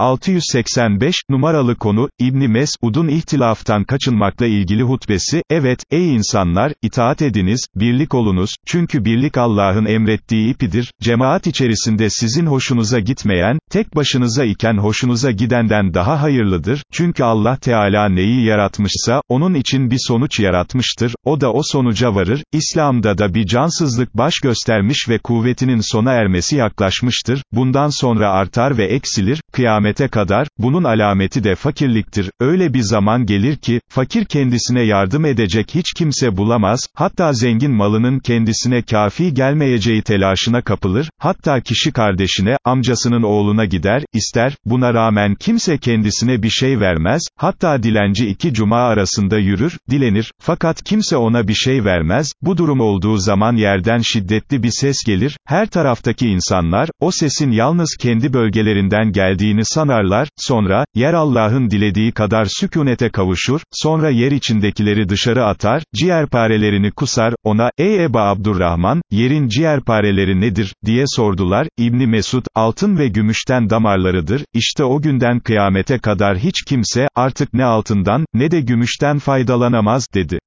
685, numaralı konu, İbni Mesud'un ihtilaftan kaçınmakla ilgili hutbesi, evet, ey insanlar, itaat ediniz, birlik olunuz, çünkü birlik Allah'ın emrettiği ipidir, cemaat içerisinde sizin hoşunuza gitmeyen, tek başınıza iken hoşunuza gidenden daha hayırlıdır, çünkü Allah Teala neyi yaratmışsa, onun için bir sonuç yaratmıştır, o da o sonuca varır, İslam'da da bir cansızlık baş göstermiş ve kuvvetinin sona ermesi yaklaşmıştır, bundan sonra artar ve eksilir, kıyamete kadar, bunun alameti de fakirliktir, öyle bir zaman gelir ki, fakir kendisine yardım edecek hiç kimse bulamaz, hatta zengin malının kendisine kafi gelmeyeceği telaşına kapılır, hatta kişi kardeşine, amcasının oğluna gider, ister, buna rağmen kimse kendisine bir şey vermez, hatta dilenci iki cuma arasında yürür, dilenir, fakat kimse ona bir şey vermez, bu durum olduğu zaman yerden şiddetli bir ses gelir, her taraftaki insanlar, o sesin yalnız kendi bölgelerinden geldiğini sanarlar, sonra, yer Allah'ın dilediği kadar sükunete kavuşur, sonra yer içindekileri dışarı atar, ciğerparelerini kusar, ona, ey Eba Abdurrahman, yerin ciğerpareleri nedir, diye sordular, İbni Mesud, altın ve gümüşten damarlarıdır, işte o günden kıyamete kadar hiç kimse, artık ne altından, ne de gümüşten faydalanamaz, dedi.